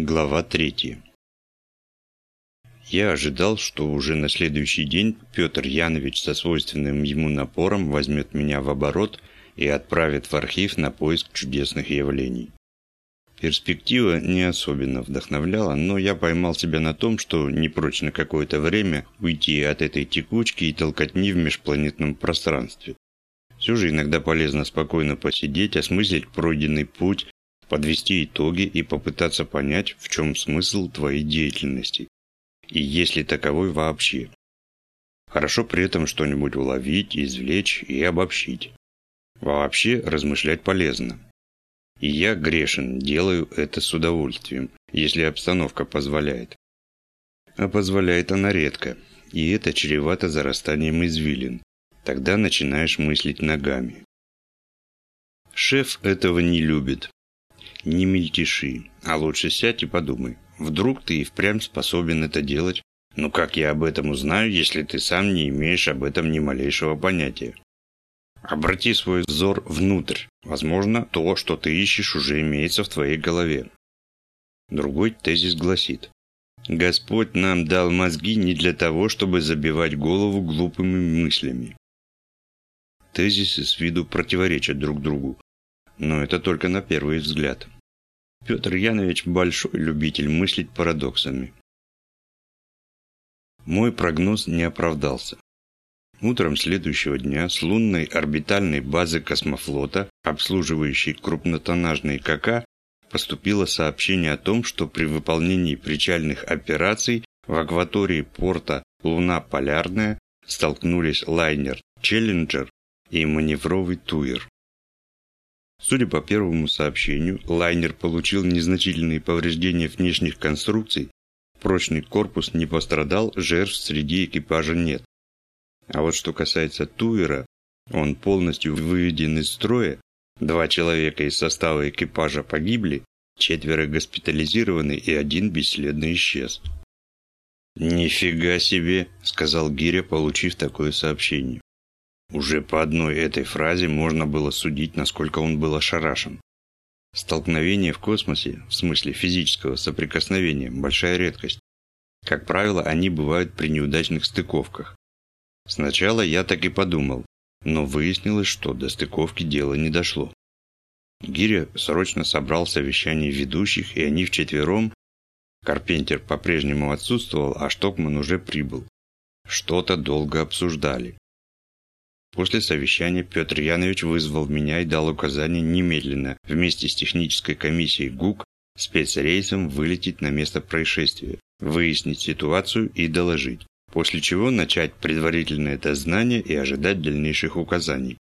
Глава 3. Я ожидал, что уже на следующий день Петр Янович со свойственным ему напором возьмет меня в оборот и отправит в архив на поиск чудесных явлений. Перспектива не особенно вдохновляла, но я поймал себя на том, что не прочь на какое-то время уйти от этой текучки и толкотни в межпланетном пространстве. Все же иногда полезно спокойно посидеть, осмыслить пройденный путь, подвести итоги и попытаться понять, в чем смысл твоей деятельности. И есть ли таковой вообще. Хорошо при этом что-нибудь уловить, извлечь и обобщить. Вообще размышлять полезно. И я грешен, делаю это с удовольствием, если обстановка позволяет. А позволяет она редко, и это чревато зарастанием извилин. Тогда начинаешь мыслить ногами. Шеф этого не любит, не мельтеши, а лучше сядь и подумай. Вдруг ты и впрямь способен это делать? Ну как я об этом узнаю, если ты сам не имеешь об этом ни малейшего понятия? Обрати свой взор внутрь. Возможно, то, что ты ищешь, уже имеется в твоей голове. Другой тезис гласит. Господь нам дал мозги не для того, чтобы забивать голову глупыми мыслями. Тезисы с виду противоречат друг другу, но это только на первый взгляд. Петр Янович большой любитель мыслить парадоксами. Мой прогноз не оправдался. Утром следующего дня с лунной орбитальной базы космофлота, обслуживающей крупнотоннажные КК, поступило сообщение о том, что при выполнении причальных операций в акватории порта Луна Полярная столкнулись лайнер «Челленджер» и маневровый «Туир». Судя по первому сообщению, лайнер получил незначительные повреждения внешних конструкций, прочный корпус не пострадал, жертв среди экипажа нет. А вот что касается Туера, он полностью выведен из строя, два человека из состава экипажа погибли, четверо госпитализированы и один бесследно исчез. «Нифига себе!» – сказал Гиря, получив такое сообщение. Уже по одной этой фразе можно было судить, насколько он был ошарашен. Столкновение в космосе, в смысле физического соприкосновения, большая редкость. Как правило, они бывают при неудачных стыковках. Сначала я так и подумал, но выяснилось, что до стыковки дело не дошло. Гиря срочно собрал совещание ведущих, и они вчетвером, Карпентер по-прежнему отсутствовал, а Штокман уже прибыл. Что-то долго обсуждали. После совещания Петр Янович вызвал меня и дал указание немедленно вместе с технической комиссией ГУК спецрейсом вылететь на место происшествия, выяснить ситуацию и доложить, после чего начать предварительное дознание и ожидать дальнейших указаний.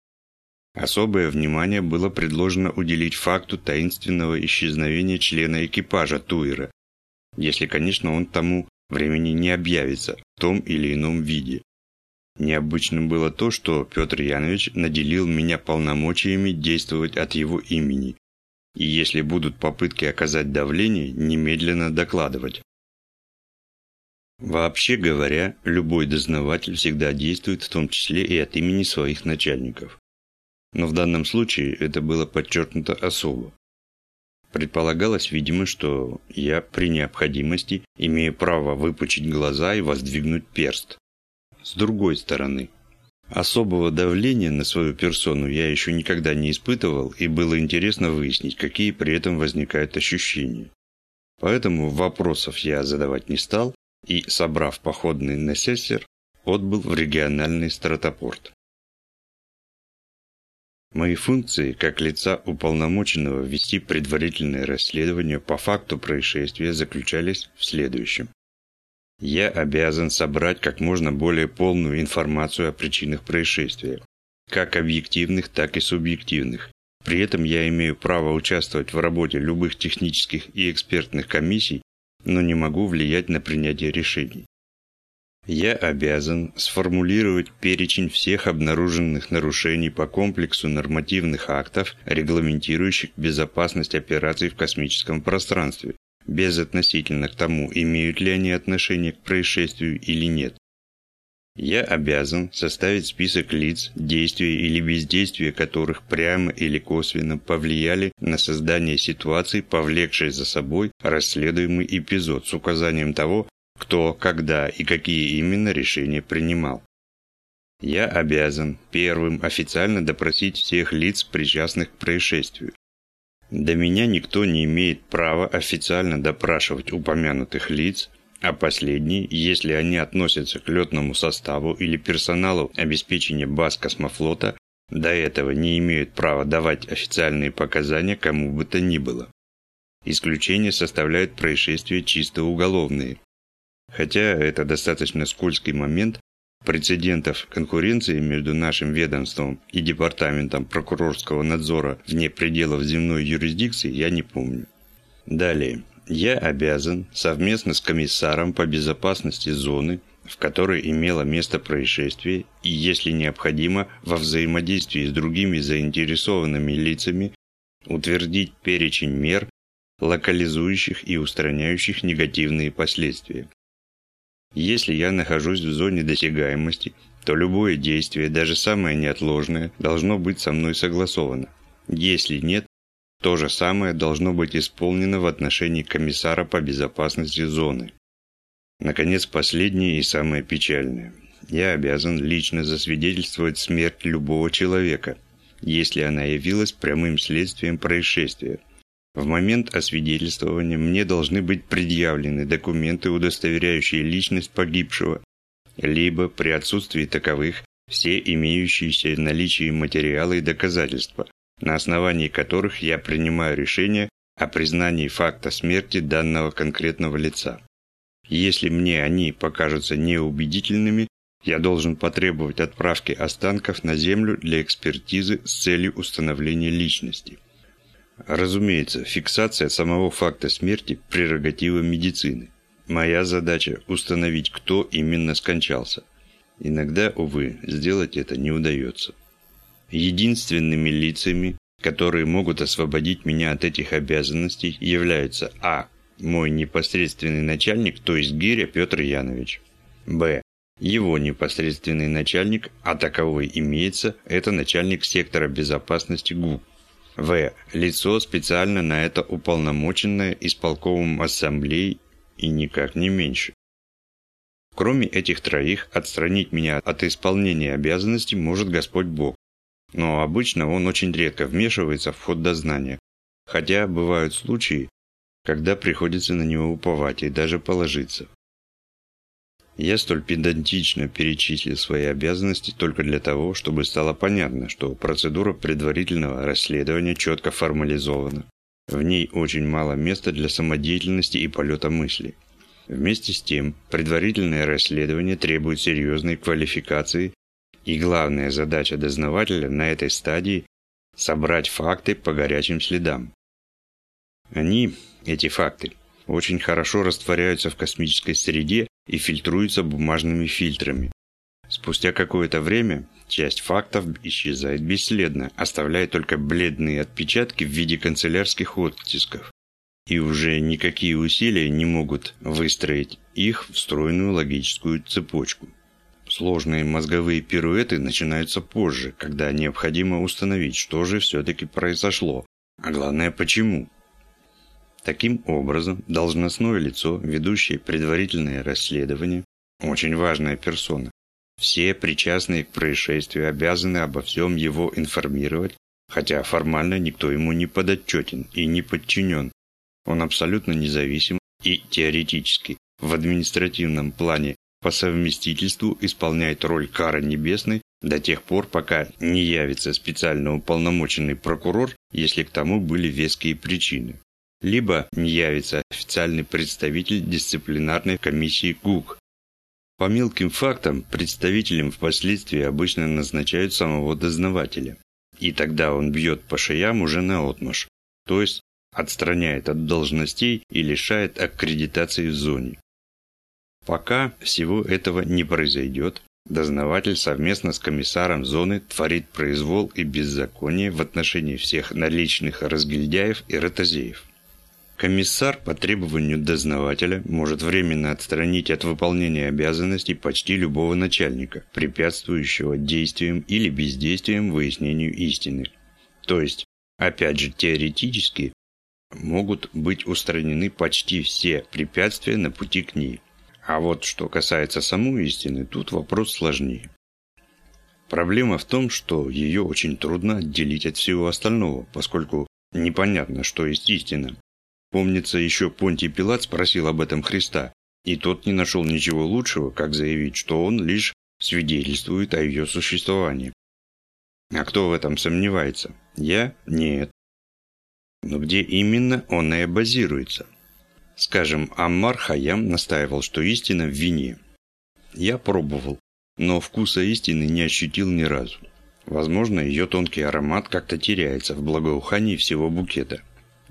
Особое внимание было предложено уделить факту таинственного исчезновения члена экипажа Туира, если, конечно, он тому времени не объявится в том или ином виде. Необычным было то, что Петр Янович наделил меня полномочиями действовать от его имени. И если будут попытки оказать давление, немедленно докладывать. Вообще говоря, любой дознаватель всегда действует в том числе и от имени своих начальников. Но в данном случае это было подчеркнуто особо. Предполагалось, видимо, что я при необходимости имею право выпучить глаза и воздвигнуть перст. С другой стороны, особого давления на свою персону я еще никогда не испытывал, и было интересно выяснить, какие при этом возникают ощущения. Поэтому вопросов я задавать не стал, и, собрав походный несессер, отбыл в региональный стратопорт. Мои функции, как лица уполномоченного вести предварительное расследование по факту происшествия, заключались в следующем. Я обязан собрать как можно более полную информацию о причинах происшествия, как объективных, так и субъективных. При этом я имею право участвовать в работе любых технических и экспертных комиссий, но не могу влиять на принятие решений. Я обязан сформулировать перечень всех обнаруженных нарушений по комплексу нормативных актов, регламентирующих безопасность операций в космическом пространстве, безотносительно к тому, имеют ли они отношение к происшествию или нет. Я обязан составить список лиц, действия или бездействия которых прямо или косвенно повлияли на создание ситуации, повлекшей за собой расследуемый эпизод с указанием того, кто, когда и какие именно решения принимал. Я обязан первым официально допросить всех лиц, причастных к происшествию. До меня никто не имеет права официально допрашивать упомянутых лиц, а последние, если они относятся к летному составу или персоналу обеспечения баз космофлота, до этого не имеют права давать официальные показания кому бы то ни было. Исключение составляют происшествия чисто уголовные. Хотя это достаточно скользкий момент, прецедентов конкуренции между нашим ведомством и Департаментом прокурорского надзора вне пределов земной юрисдикции я не помню. Далее я обязан совместно с комиссаром по безопасности зоны, в которой имело место происшествие, и, если необходимо, во взаимодействии с другими заинтересованными лицами, утвердить перечень мер, локализующих и устраняющих негативные последствия. Если я нахожусь в зоне досягаемости, то любое действие, даже самое неотложное, должно быть со мной согласовано. Если нет, то же самое должно быть исполнено в отношении комиссара по безопасности зоны. Наконец, последнее и самое печальное. Я обязан лично засвидетельствовать смерть любого человека, если она явилась прямым следствием происшествия. В момент освидетельствования мне должны быть предъявлены документы, удостоверяющие личность погибшего, либо при отсутствии таковых все имеющиеся в наличии материалы и доказательства, на основании которых я принимаю решение о признании факта смерти данного конкретного лица. Если мне они покажутся неубедительными, я должен потребовать отправки останков на Землю для экспертизы с целью установления личности. Разумеется, фиксация самого факта смерти – прерогатива медицины. Моя задача – установить, кто именно скончался. Иногда, увы, сделать это не удается. Единственными лицами, которые могут освободить меня от этих обязанностей, являются а. мой непосредственный начальник, то есть Гиря Петр Янович, б. его непосредственный начальник, а таковой имеется, это начальник сектора безопасности ГУ, в. Лицо, специально на это уполномоченное исполковым ассамблеей и никак не меньше. Кроме этих троих, отстранить меня от исполнения обязанностей может Господь Бог, но обычно он очень редко вмешивается в ход дознания, хотя бывают случаи, когда приходится на него уповать и даже положиться. Я столь педантично перечислил свои обязанности только для того, чтобы стало понятно, что процедура предварительного расследования четко формализована. В ней очень мало места для самодеятельности и полета мысли. Вместе с тем, предварительное расследование требует серьезной квалификации и главная задача дознавателя на этой стадии – собрать факты по горячим следам. Они, эти факты, очень хорошо растворяются в космической среде и фильтруются бумажными фильтрами. Спустя какое-то время часть фактов исчезает бесследно, оставляя только бледные отпечатки в виде канцелярских оттисков. И уже никакие усилия не могут выстроить их в стройную логическую цепочку. Сложные мозговые пируэты начинаются позже, когда необходимо установить, что же все-таки произошло, а главное почему. Таким образом, должностное лицо, ведущее предварительное расследование, очень важная персона, все причастные к происшествию обязаны обо всем его информировать, хотя формально никто ему не подотчетен и не подчинен. Он абсолютно независим и теоретически в административном плане по совместительству исполняет роль кары небесной до тех пор, пока не явится специально уполномоченный прокурор, если к тому были веские причины. Либо не явится официальный представитель дисциплинарной комиссии ГУК. По мелким фактам представителем впоследствии обычно назначают самого дознавателя. И тогда он бьет по шеям уже наотмашь, то есть отстраняет от должностей и лишает аккредитации в зоне. Пока всего этого не произойдет, дознаватель совместно с комиссаром зоны творит произвол и беззаконие в отношении всех наличных разгильдяев и ротозеев. Комиссар по требованию дознавателя может временно отстранить от выполнения обязанностей почти любого начальника, препятствующего действиям или бездействиям выяснению истины. То есть, опять же, теоретически могут быть устранены почти все препятствия на пути к ней. А вот что касается самой истины, тут вопрос сложнее. Проблема в том, что ее очень трудно отделить от всего остального, поскольку непонятно, что есть истина. Помнится, еще Понтий Пилат спросил об этом Христа, и тот не нашел ничего лучшего, как заявить, что он лишь свидетельствует о ее существовании. А кто в этом сомневается? Я? Нет. Но где именно он и базируется? Скажем, Аммар Хаям настаивал, что истина в вине. Я пробовал, но вкуса истины не ощутил ни разу. Возможно, ее тонкий аромат как-то теряется в благоухании всего букета.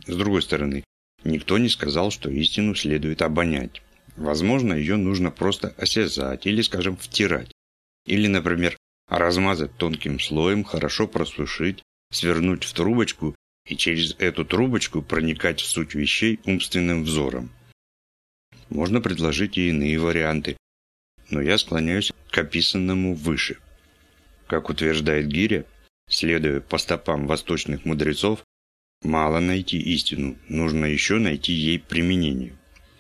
С другой стороны, никто не сказал, что истину следует обонять. Возможно, ее нужно просто осязать или, скажем, втирать. Или, например, размазать тонким слоем, хорошо просушить, свернуть в трубочку и через эту трубочку проникать в суть вещей умственным взором. Можно предложить и иные варианты, но я склоняюсь к описанному выше. Как утверждает Гиря, следуя по стопам восточных мудрецов, мало найти истину, нужно еще найти ей применение.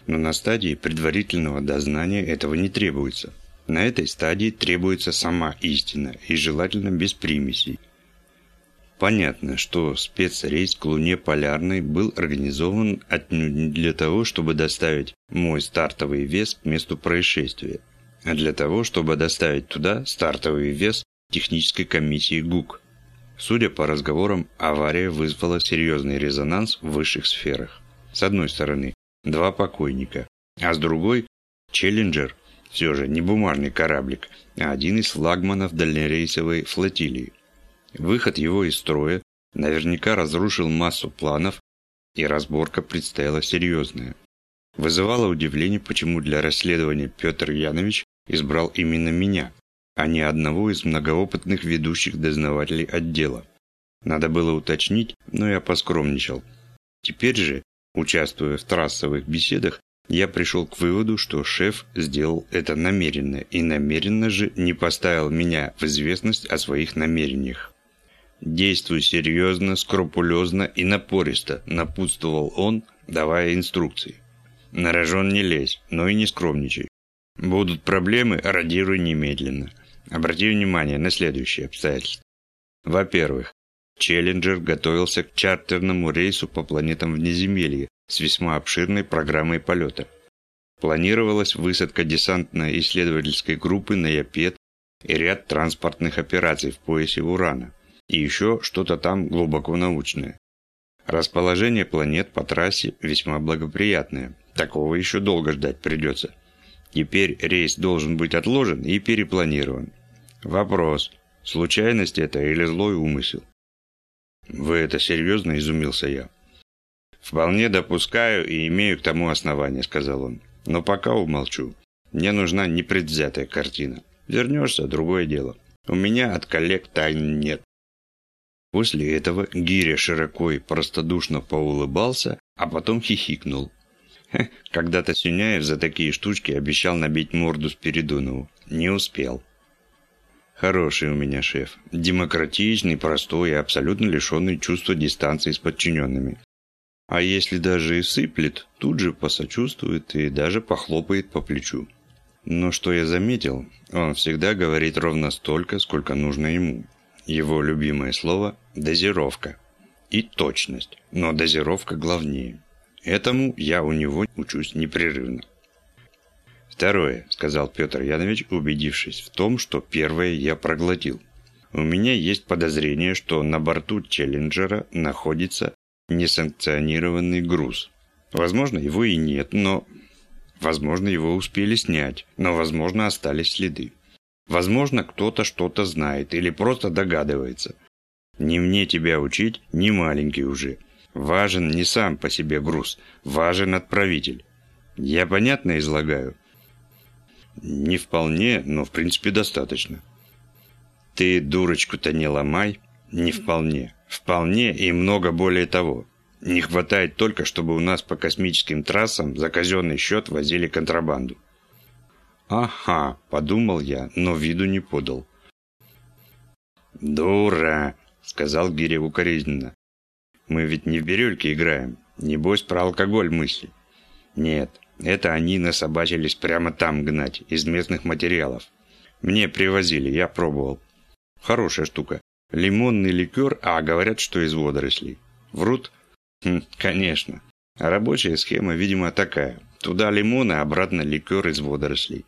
Но на стадии предварительного дознания этого не требуется. На этой стадии требуется сама истина, и желательно без примесей. Понятно, что спецрейс к Луне Полярной был организован отнюдь не для того, чтобы доставить мой стартовый вес к месту происшествия а для того, чтобы доставить туда стартовый вес технической комиссии ГУК. Судя по разговорам, авария вызвала серьезный резонанс в высших сферах. С одной стороны, два покойника, а с другой – Челленджер, все же не бумажный кораблик, а один из флагманов дальнерейсовой флотилии. Выход его из строя наверняка разрушил массу планов, и разборка предстояла серьезная. Вызывало удивление, почему для расследования Петр Янович избрал именно меня, а не одного из многоопытных ведущих дознавателей отдела. Надо было уточнить, но я поскромничал. Теперь же, участвуя в трассовых беседах, я пришел к выводу, что шеф сделал это намеренно и намеренно же не поставил меня в известность о своих намерениях. «Действуй серьезно, скрупулезно и напористо», – напутствовал он, давая инструкции. «На рожон не лезь, но и не скромничай. Будут проблемы, радируй немедленно. Обрати внимание на следующие обстоятельства. Во-первых, Челленджер готовился к чартерному рейсу по планетам внеземелья с весьма обширной программой полета. Планировалась высадка десантно-исследовательской группы на Япет и ряд транспортных операций в поясе Урана. И еще что-то там глубоко научное. Расположение планет по трассе весьма благоприятное. Такого еще долго ждать придется. Теперь рейс должен быть отложен и перепланирован. Вопрос, случайность это или злой умысел? Вы это серьезно, изумился я. Вполне допускаю и имею к тому основание, сказал он. Но пока умолчу. Мне нужна непредвзятая картина. Вернешься, другое дело. У меня от коллег тайн нет. После этого Гиря широко и простодушно поулыбался, а потом хихикнул. Когда-то Сюняев за такие штучки обещал набить морду Спиридонову. Не успел. Хороший у меня шеф. Демократичный, простой и абсолютно лишенный чувства дистанции с подчиненными. А если даже и сыплет, тут же посочувствует и даже похлопает по плечу. Но что я заметил, он всегда говорит ровно столько, сколько нужно ему. Его любимое слово – дозировка. И точность, но дозировка главнее. Этому я у него учусь непрерывно. Второе, сказал Петр Янович, убедившись в том, что первое я проглотил. У меня есть подозрение, что на борту Челленджера находится несанкционированный груз. Возможно, его и нет, но... Возможно, его успели снять, но, возможно, остались следы. Возможно, кто-то что-то знает или просто догадывается. Не мне тебя учить, не маленький уже. Важен не сам по себе груз, важен отправитель. Я понятно излагаю? Не вполне, но в принципе достаточно. Ты дурочку-то не ломай. Не вполне. Вполне и много более того. Не хватает только, чтобы у нас по космическим трассам за казенный счет возили контрабанду. «Ага», – подумал я, но виду не подал. «Дура», – сказал Гиря укоризненно. «Мы ведь не в бирюльке играем. Небось, про алкоголь мысли». «Нет, это они насобачились прямо там гнать, из местных материалов. Мне привозили, я пробовал. Хорошая штука. Лимонный ликер, а говорят, что из водорослей. Врут?» Хм, конечно. А рабочая схема, видимо, такая. Туда лимоны, обратно ликер из водорослей.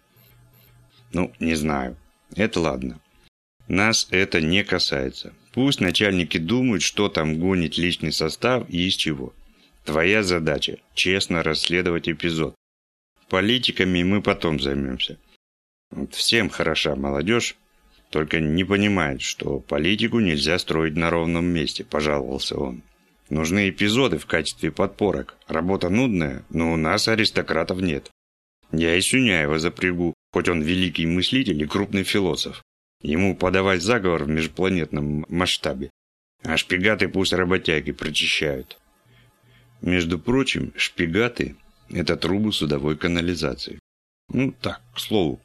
Ну, не знаю. Это ладно. Нас это не касается. Пусть начальники думают, что там гонит личный состав и из чего. Твоя задача – честно расследовать эпизод. Политиками мы потом займемся. Всем хороша молодежь, только не понимает, что политику нельзя строить на ровном месте, пожаловался он. Нужны эпизоды в качестве подпорок. Работа нудная, но у нас аристократов нет. Я и Сюняева запрягу, хоть он великий мыслитель и крупный философ. Ему подавать заговор в межпланетном масштабе. А шпигаты пусть работяги прочищают. Между прочим, шпигаты – это трубы судовой канализации. Ну так, к слову.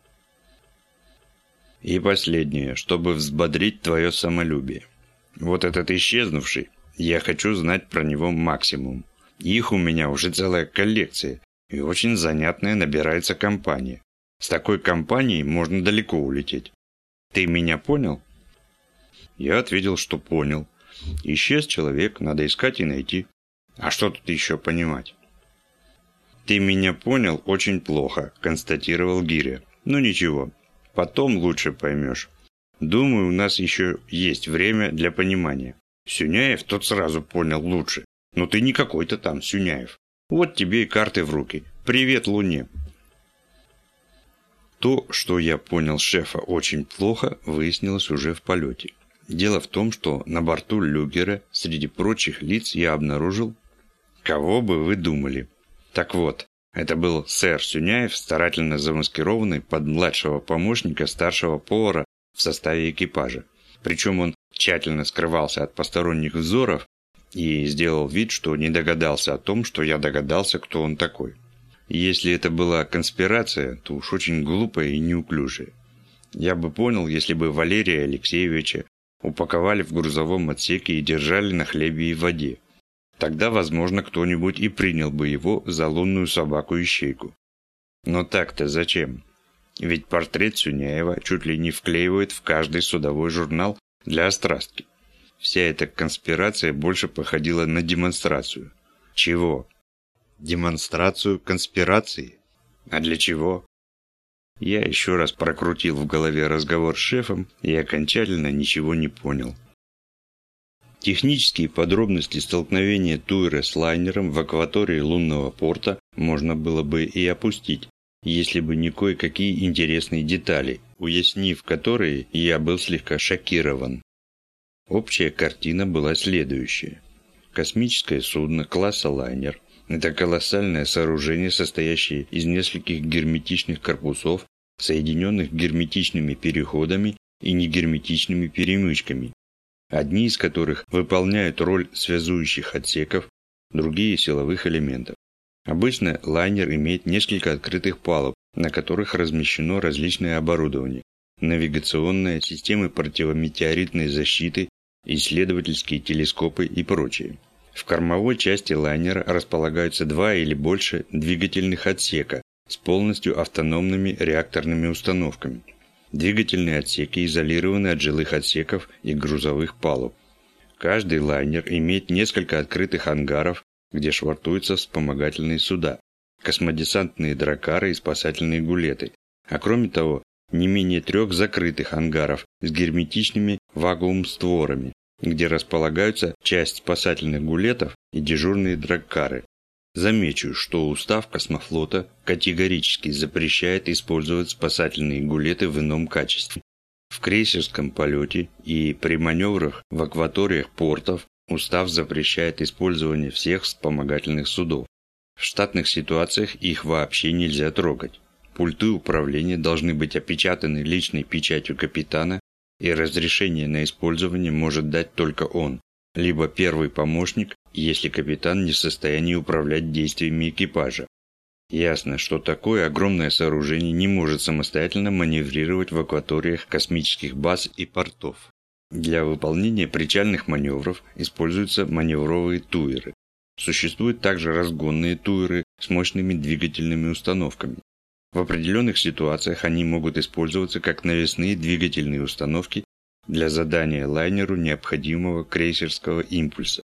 И последнее, чтобы взбодрить твое самолюбие. Вот этот исчезнувший, я хочу знать про него максимум. Их у меня уже целая коллекция, и очень занятная набирается компания. С такой компанией можно далеко улететь. Ты меня понял? Я ответил, что понял. Исчез человек, надо искать и найти. А что тут еще понимать? Ты меня понял очень плохо, констатировал Гиря. Ну ничего, потом лучше поймешь. Думаю, у нас еще есть время для понимания. Сюняев тот сразу понял лучше. Но ты не какой-то там Сюняев. Вот тебе и карты в руки. Привет, Луне. То, что я понял шефа очень плохо, выяснилось уже в полете. Дело в том, что на борту Люгера среди прочих лиц я обнаружил... Кого бы вы думали? Так вот, это был сэр Сюняев, старательно замаскированный под младшего помощника старшего повара в составе экипажа. Причем он тщательно скрывался от посторонних взоров и сделал вид, что не догадался о том, что я догадался, кто он такой. Если это была конспирация, то уж очень глупая и неуклюжая. Я бы понял, если бы Валерия Алексеевича упаковали в грузовом отсеке и держали на хлебе и воде. Тогда, возможно, кто-нибудь и принял бы его за лунную собаку-ищейку. Но так-то зачем? Ведь портрет Сюняева чуть ли не вклеивают в каждый судовой журнал для острастки. Вся эта конспирация больше походила на демонстрацию. Чего? Демонстрацию конспирации? А для чего? Я еще раз прокрутил в голове разговор с шефом и окончательно ничего не понял. Технические подробности столкновения Туэра с лайнером в акватории лунного порта можно было бы и опустить, если бы не кое-какие интересные детали, уяснив которые, я был слегка шокирован. Общая картина была следующая. Космическое судно класса лайнер – это колоссальное сооружение, состоящее из нескольких герметичных корпусов, соединенных герметичными переходами и негерметичными перемычками, одни из которых выполняют роль связующих отсеков, другие – силовых элементов. Обычно лайнер имеет несколько открытых палуб, на которых размещено различное оборудование. Навигационные системы противометеоритной защиты, исследовательские телескопы и прочее. В кормовой части лайнера располагаются два или больше двигательных отсека с полностью автономными реакторными установками. Двигательные отсеки изолированы от жилых отсеков и грузовых палуб. Каждый лайнер имеет несколько открытых ангаров где швартуются вспомогательные суда, космодесантные дракары и спасательные гулеты, а кроме того, не менее трех закрытых ангаров с герметичными вакуум-створами, где располагаются часть спасательных гулетов и дежурные драккары. Замечу, что устав космофлота категорически запрещает использовать спасательные гулеты в ином качестве. В крейсерском полете и при маневрах в акваториях портов Устав запрещает использование всех вспомогательных судов. В штатных ситуациях их вообще нельзя трогать. Пульты управления должны быть опечатаны личной печатью капитана, и разрешение на использование может дать только он, либо первый помощник, если капитан не в состоянии управлять действиями экипажа. Ясно, что такое огромное сооружение не может самостоятельно маневрировать в акваториях космических баз и портов. Для выполнения причальных маневров используются маневровые туеры. Существуют также разгонные туеры с мощными двигательными установками. В определенных ситуациях они могут использоваться как навесные двигательные установки для задания лайнеру необходимого крейсерского импульса.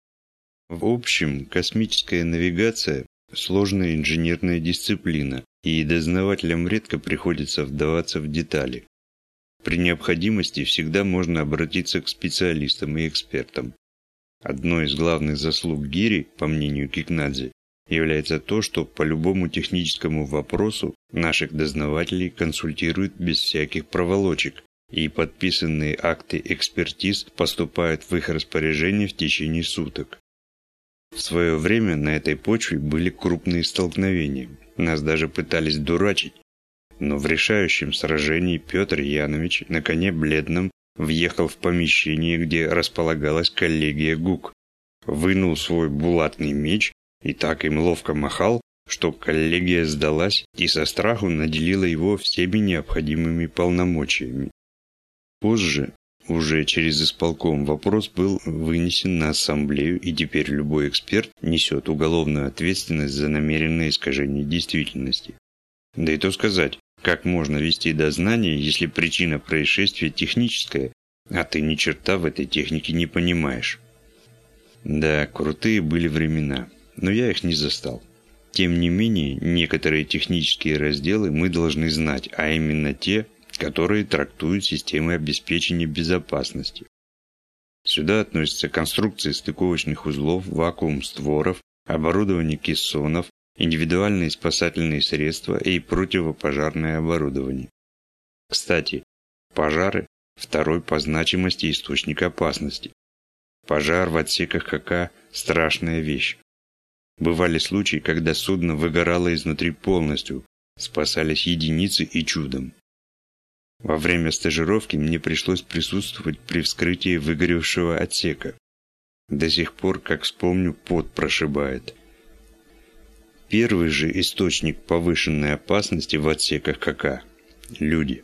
В общем, космическая навигация – сложная инженерная дисциплина, и дознавателям редко приходится вдаваться в детали. При необходимости всегда можно обратиться к специалистам и экспертам. Одной из главных заслуг Гири, по мнению Кикнадзе, является то, что по любому техническому вопросу наших дознавателей консультируют без всяких проволочек, и подписанные акты экспертиз поступают в их распоряжение в течение суток. В свое время на этой почве были крупные столкновения. Нас даже пытались дурачить. Но в решающем сражении Петр Янович на коне бледном въехал в помещение, где располагалась коллегия ГУК, вынул свой булатный меч и так им ловко махал, что коллегия сдалась и со страху наделила его всеми необходимыми полномочиями. Позже, уже через исполком, вопрос был вынесен на ассамблею, и теперь любой эксперт несет уголовную ответственность за намеренное искажение действительности. Да и то сказать, как можно вести дознание, если причина происшествия техническая, а ты ни черта в этой технике не понимаешь? Да, крутые были времена, но я их не застал. Тем не менее, некоторые технические разделы мы должны знать, а именно те, которые трактуют системы обеспечения безопасности. Сюда относятся конструкции стыковочных узлов, вакуум-створов, оборудование кессонов, индивидуальные спасательные средства и противопожарное оборудование. Кстати, пожары – второй по значимости источник опасности. Пожар в отсеках КК – страшная вещь. Бывали случаи, когда судно выгорало изнутри полностью, спасались единицы и чудом. Во время стажировки мне пришлось присутствовать при вскрытии выгоревшего отсека. До сих пор, как вспомню, пот прошибает – Первый же источник повышенной опасности в отсеках КК – люди.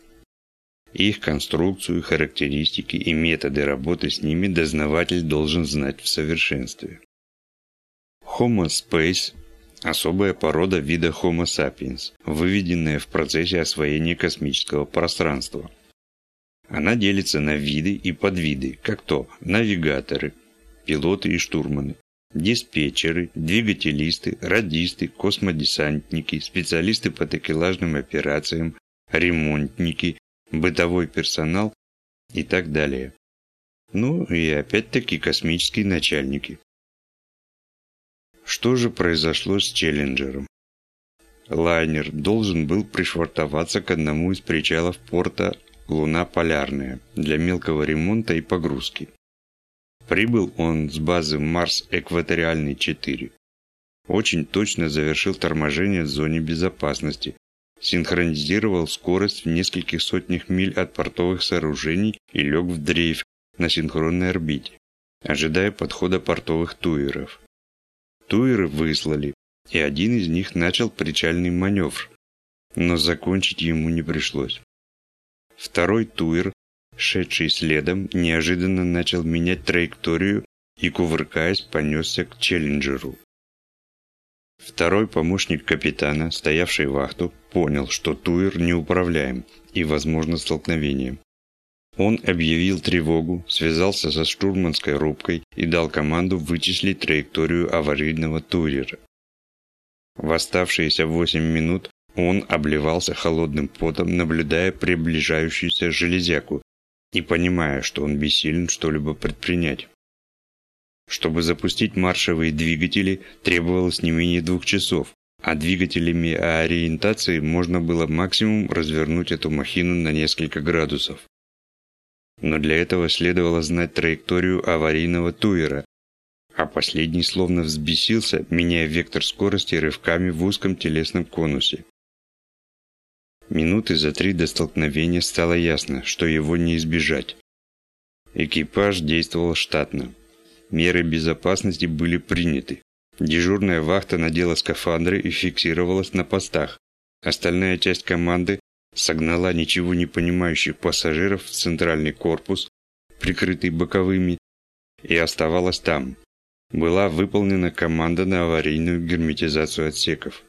Их конструкцию, характеристики и методы работы с ними дознаватель должен знать в совершенстве. Homo space – особая порода вида Homo sapiens, выведенная в процессе освоения космического пространства. Она делится на виды и подвиды, как то навигаторы, пилоты и штурманы, диспетчеры, двигателисты, радисты, космодесантники, специалисты по такелажным операциям, ремонтники, бытовой персонал и так далее. Ну и опять-таки космические начальники. Что же произошло с Челленджером? Лайнер должен был пришвартоваться к одному из причалов порта Луна Полярная для мелкого ремонта и погрузки. Прибыл он с базы Марс Экваториальный 4. Очень точно завершил торможение в зоне безопасности. Синхронизировал скорость в нескольких сотнях миль от портовых сооружений и лег в дрейф на синхронной орбите, ожидая подхода портовых туеров. Туеры выслали, и один из них начал причальный маневр, но закончить ему не пришлось. Второй туер шедший следом, неожиданно начал менять траекторию и, кувыркаясь, понесся к Челленджеру. Второй помощник капитана, стоявший вахту, понял, что Туир неуправляем и возможно столкновение. Он объявил тревогу, связался со штурманской рубкой и дал команду вычислить траекторию аварийного Туирера. В оставшиеся 8 минут он обливался холодным потом, наблюдая приближающуюся железяку, и понимая, что он бессилен что-либо предпринять. Чтобы запустить маршевые двигатели, требовалось не менее двух часов, а двигателями ориентации можно было максимум развернуть эту махину на несколько градусов. Но для этого следовало знать траекторию аварийного туера, а последний словно взбесился, меняя вектор скорости рывками в узком телесном конусе. Минуты за три до столкновения стало ясно, что его не избежать. Экипаж действовал штатно. Меры безопасности были приняты. Дежурная вахта надела скафандры и фиксировалась на постах. Остальная часть команды согнала ничего не понимающих пассажиров в центральный корпус, прикрытый боковыми, и оставалась там. Была выполнена команда на аварийную герметизацию отсеков.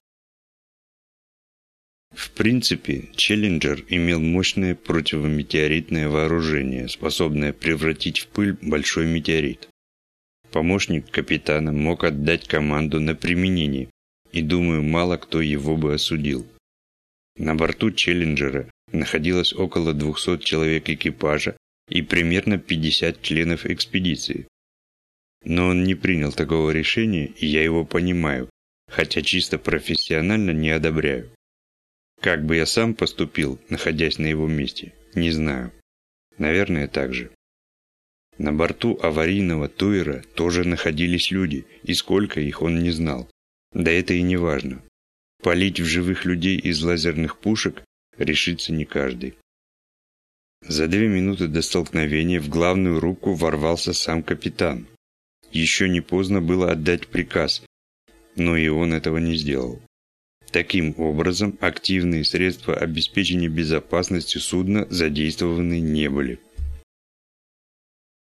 В принципе, «Челленджер» имел мощное противометеоритное вооружение, способное превратить в пыль большой метеорит. Помощник капитана мог отдать команду на применение, и, думаю, мало кто его бы осудил. На борту «Челленджера» находилось около 200 человек экипажа и примерно 50 членов экспедиции. Но он не принял такого решения, и я его понимаю, хотя чисто профессионально не одобряю. Как бы я сам поступил, находясь на его месте, не знаю. Наверное, так же. На борту аварийного туера тоже находились люди, и сколько их он не знал. Да это и не важно. Полить в живых людей из лазерных пушек решится не каждый. За две минуты до столкновения в главную рубку ворвался сам капитан. Еще не поздно было отдать приказ, но и он этого не сделал. Таким образом, активные средства обеспечения безопасности судна задействованы не были.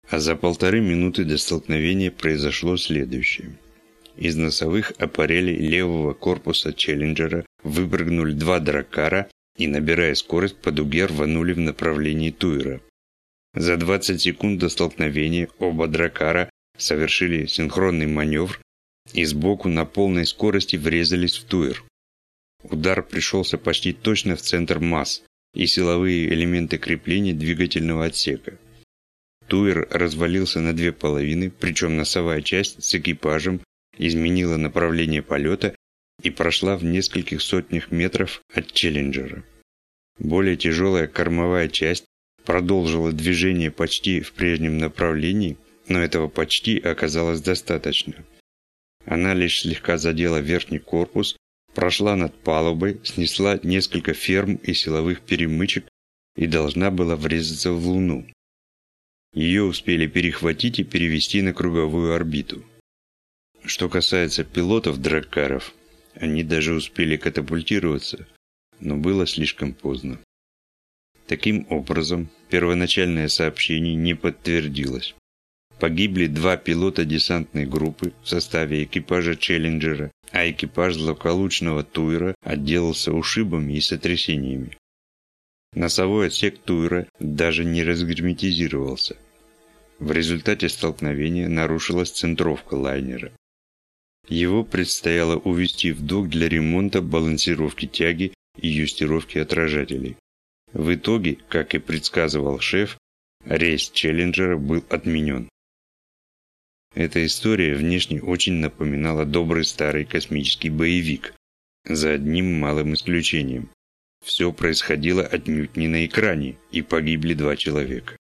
А за полторы минуты до столкновения произошло следующее. Из носовых аппарелей левого корпуса «Челленджера» выпрыгнули два дракара и, набирая скорость, по дуге рванули в направлении Туира. За 20 секунд до столкновения оба дракара совершили синхронный маневр и сбоку на полной скорости врезались в Туир. Удар пришелся почти точно в центр масс и силовые элементы крепления двигательного отсека. Туир развалился на две половины, причем носовая часть с экипажем изменила направление полета и прошла в нескольких сотнях метров от Челленджера. Более тяжелая кормовая часть продолжила движение почти в прежнем направлении, но этого почти оказалось достаточно. Она лишь слегка задела верхний корпус, прошла над палубой, снесла несколько ферм и силовых перемычек и должна была врезаться в Луну. Ее успели перехватить и перевести на круговую орбиту. Что касается пилотов драккаров, они даже успели катапультироваться, но было слишком поздно. Таким образом, первоначальное сообщение не подтвердилось. Погибли два пилота десантной группы в составе экипажа «Челленджера», а экипаж злополучного Туира отделался ушибами и сотрясениями. Носовой отсек Туира даже не разгерметизировался. В результате столкновения нарушилась центровка лайнера. Его предстояло увести в док для ремонта балансировки тяги и юстировки отражателей. В итоге, как и предсказывал шеф, рейс Челленджера был отменен. Эта история внешне очень напоминала добрый старый космический боевик, за одним малым исключением. Все происходило отнюдь не на экране, и погибли два человека.